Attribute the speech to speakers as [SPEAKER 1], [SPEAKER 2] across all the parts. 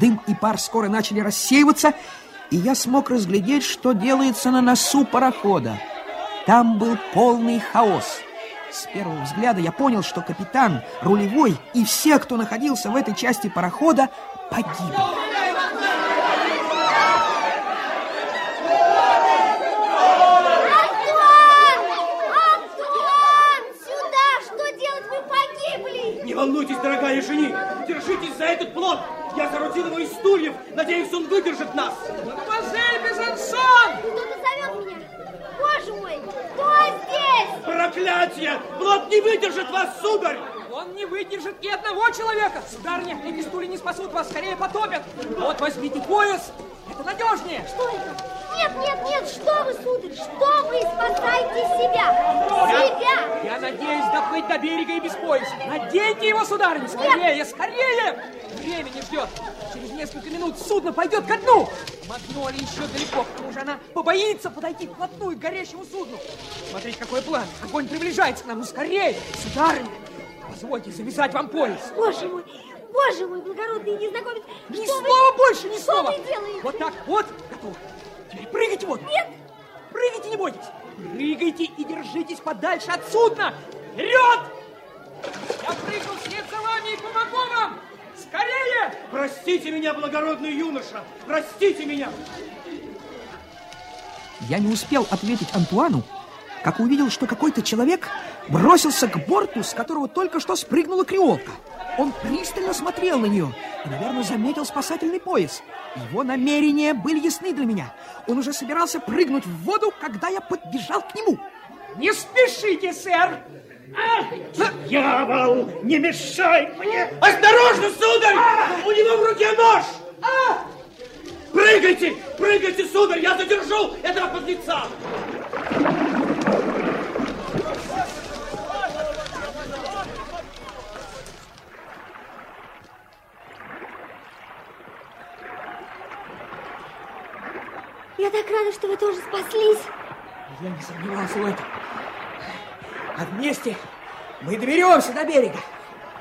[SPEAKER 1] Дым и пар скоро начали рассеиваться, и я смог разглядеть, что делается на носу парохода. Там был полный хаос. С первого взгляда я понял, что капитан, рулевой и все, кто находился в этой части парохода, погибли.
[SPEAKER 2] волнуйтесь, дорогая жени. Держитесь за этот плод. Я соорудил его из стульев. Надеюсь, он выдержит нас.
[SPEAKER 3] Мадемуазель Безансон!
[SPEAKER 4] Кто-то зовет меня. Боже мой, кто здесь?
[SPEAKER 2] Проклятие! Плод не выдержит вас, сударь!
[SPEAKER 3] Он не выдержит ни одного человека. Сударыня, эти стулья не спасут вас, скорее потопят. Вот возьмите пояс. Это надежнее.
[SPEAKER 4] Что это? Нет, нет, нет, что вы, сударь, что вы спасаете себя? Себя!
[SPEAKER 3] Я надеюсь доплыть до берега и без пояса. Наденьте его, сударыня, скорее, нет. скорее! Время не ждет. Через несколько минут судно пойдет ко дну. Магноли еще далеко, к тому же она побоится подойти вплотную к горящему судну. Смотрите, какой план. Огонь приближается к нам. Ну, скорее, сударыня. Позвольте завязать вам пояс.
[SPEAKER 4] Боже мой, боже мой, благородный незнакомец.
[SPEAKER 3] Ни что слова
[SPEAKER 4] вы...
[SPEAKER 3] больше, ни
[SPEAKER 4] что
[SPEAKER 3] слова.
[SPEAKER 4] Вы делаете?
[SPEAKER 3] Вот так, вот, готово. Теперь прыгайте вот.
[SPEAKER 4] Нет.
[SPEAKER 3] Прыгайте, не бойтесь. Прыгайте и держитесь подальше от судна. Вперед! Я прыгну вслед за вами и помогу вам. Скорее!
[SPEAKER 2] Простите меня, благородный юноша. Простите меня.
[SPEAKER 1] Я не успел ответить Антуану, как увидел, что какой-то человек бросился к борту, с которого только что спрыгнула креолка. Он пристально смотрел на нее и, наверное, заметил спасательный пояс. Его намерения были ясны для меня. Он уже собирался прыгнуть в воду, когда я подбежал к нему.
[SPEAKER 3] Не спешите, сэр!
[SPEAKER 2] Ах, дьявол! Не мешай мне! Осторожно, сударь! У него в руке нож! А! Прыгайте! Прыгайте, сударь! Я задержу этого подлеца!
[SPEAKER 4] Я так рада, что вы тоже спаслись.
[SPEAKER 3] Я не сомневался в этом. А вместе мы доберемся до берега.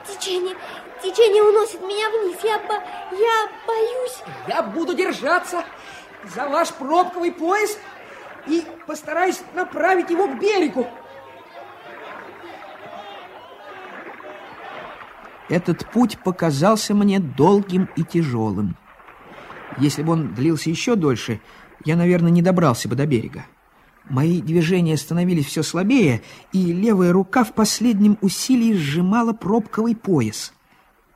[SPEAKER 4] Течение, течение уносит меня вниз. Я, бо, я боюсь.
[SPEAKER 3] Я буду держаться за ваш пробковый пояс и постараюсь направить его к берегу.
[SPEAKER 1] Этот путь показался мне долгим и тяжелым. Если бы он длился еще дольше, я, наверное, не добрался бы до берега. Мои движения становились все слабее, и левая рука в последнем усилии сжимала пробковый пояс.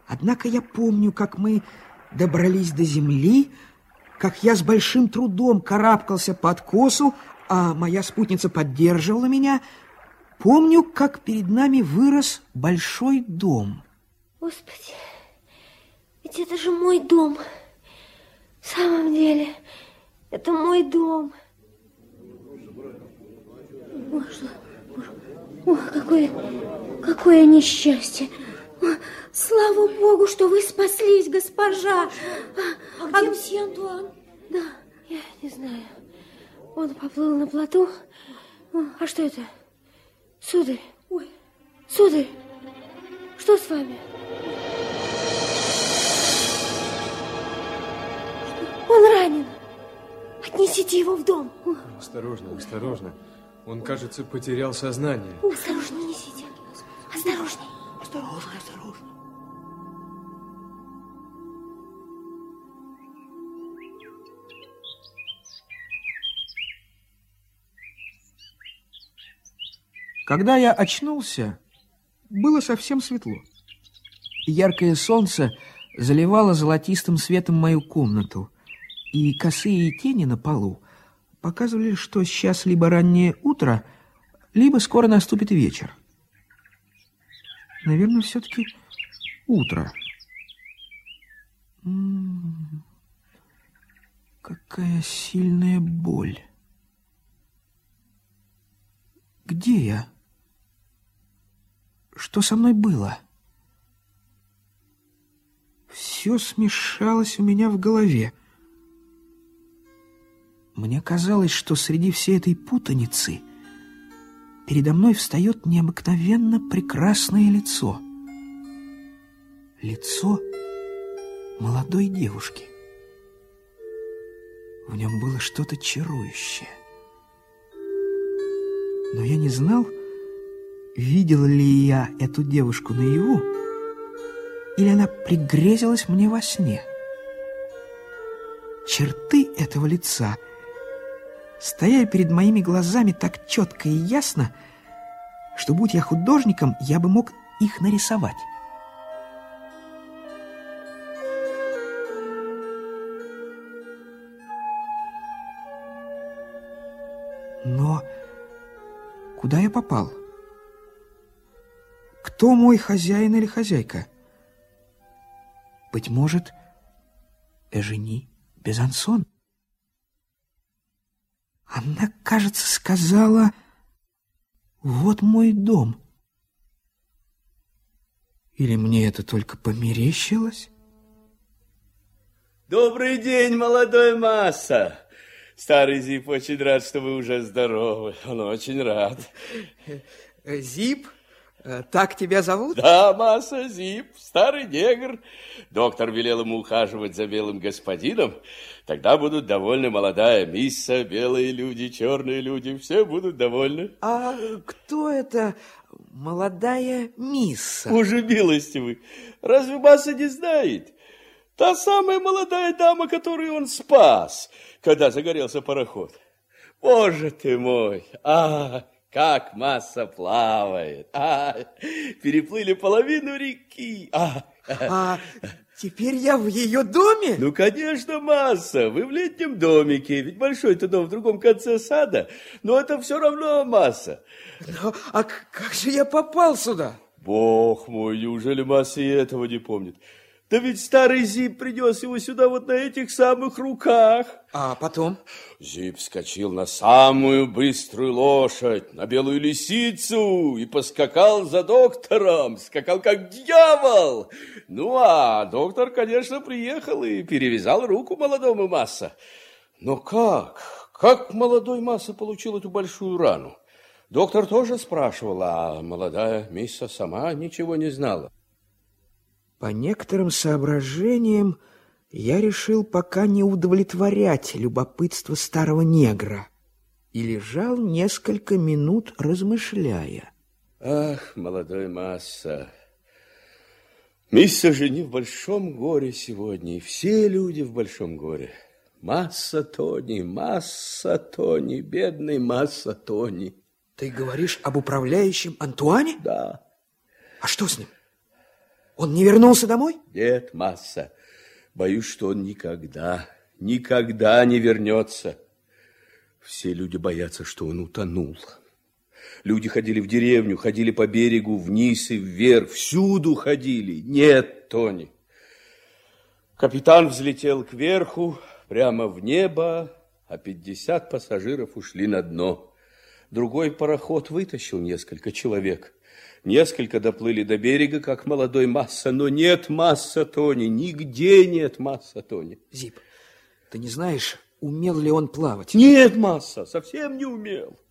[SPEAKER 1] Однако я помню, как мы добрались до земли, как я с большим трудом карабкался по откосу, а моя спутница поддерживала меня. Помню, как перед нами вырос большой дом.
[SPEAKER 4] Господи, ведь это же мой дом. В самом деле... Это мой дом. Боже, О, какое, какое несчастье. О, слава Богу, что вы спаслись, госпожа.
[SPEAKER 5] А, а где мсье Антуан?
[SPEAKER 4] Да, я не знаю. Он поплыл на плоту. А что это? Сударь.
[SPEAKER 5] Ой.
[SPEAKER 4] Сударь, что с вами? Он ранен. Отнесите его в дом.
[SPEAKER 6] Осторожно, осторожно. Он, кажется, потерял сознание.
[SPEAKER 4] Осторожно, несите. Осторожней.
[SPEAKER 1] Осторожно, осторожно. Когда я очнулся, было совсем светло. Яркое солнце заливало золотистым светом мою комнату и косые тени на полу показывали, что сейчас либо раннее утро, либо скоро наступит вечер. Наверное, все-таки утро. М -м -м, какая сильная боль. Где я? Что со мной было? Все смешалось у меня в голове. Мне казалось, что среди всей этой путаницы передо мной встает необыкновенно прекрасное лицо. Лицо молодой девушки. В нем было что-то чарующее. Но я не знал, видел ли я эту девушку наяву, или она пригрезилась мне во сне. Черты этого лица стояли перед моими глазами так четко и ясно, что, будь я художником, я бы мог их нарисовать. Но куда я попал? Кто мой хозяин или хозяйка? Быть может, Эжени Безансон? Она, кажется, сказала, вот мой дом. Или мне это только померещилось?
[SPEAKER 7] Добрый день, молодой масса. Старый Зип очень рад, что вы уже здоровы. Он очень рад.
[SPEAKER 1] Зип? Э, так тебя зовут?
[SPEAKER 7] Да, масса Зип, старый негр. Доктор велел ему ухаживать за белым господином. Тогда будут довольны молодая мисса, белые люди, черные люди. Все будут довольны.
[SPEAKER 1] А кто это молодая мисса?
[SPEAKER 7] Уже милостивый. Разве масса не знает? Та самая молодая дама, которую он спас, когда загорелся пароход. Боже ты мой! А, как масса плавает! А, переплыли половину реки! А,
[SPEAKER 1] а теперь я в ее доме?
[SPEAKER 7] Ну, конечно, масса. Вы в летнем домике. Ведь большой-то дом в другом конце сада. Но это все равно масса.
[SPEAKER 1] Но, а как же я попал сюда?
[SPEAKER 7] Бог мой, неужели масса и этого не помнит? Да ведь старый Зип принес его сюда вот на этих самых руках.
[SPEAKER 1] А потом?
[SPEAKER 7] Зип вскочил на самую быструю лошадь, на белую лисицу, и поскакал за доктором. Скакал как дьявол. Ну, а доктор, конечно, приехал и перевязал руку молодому Масса. Но как? Как молодой Масса получил эту большую рану? Доктор тоже спрашивал, а молодая мисса сама ничего не знала.
[SPEAKER 1] По некоторым соображениям я решил пока не удовлетворять любопытство старого негра и лежал несколько минут, размышляя.
[SPEAKER 7] Ах, молодой Масса, Мисса жени в большом горе сегодня, и все люди в большом горе. Масса Тони, масса Тони, бедный масса Тони.
[SPEAKER 1] Ты говоришь об управляющем Антуане?
[SPEAKER 7] Да.
[SPEAKER 1] А что с ним? Он не вернулся домой?
[SPEAKER 7] Нет, масса. Боюсь, что он никогда, никогда не вернется. Все люди боятся, что он утонул. Люди ходили в деревню, ходили по берегу, вниз и вверх, всюду ходили. Нет, Тони. Капитан взлетел кверху, прямо в небо, а пятьдесят пассажиров ушли на дно. Другой пароход вытащил несколько человек. Несколько доплыли до берега, как молодой масса, но нет масса Тони, нигде нет масса Тони.
[SPEAKER 1] Зип, ты не знаешь, умел ли он плавать?
[SPEAKER 7] Нет масса, совсем не умел.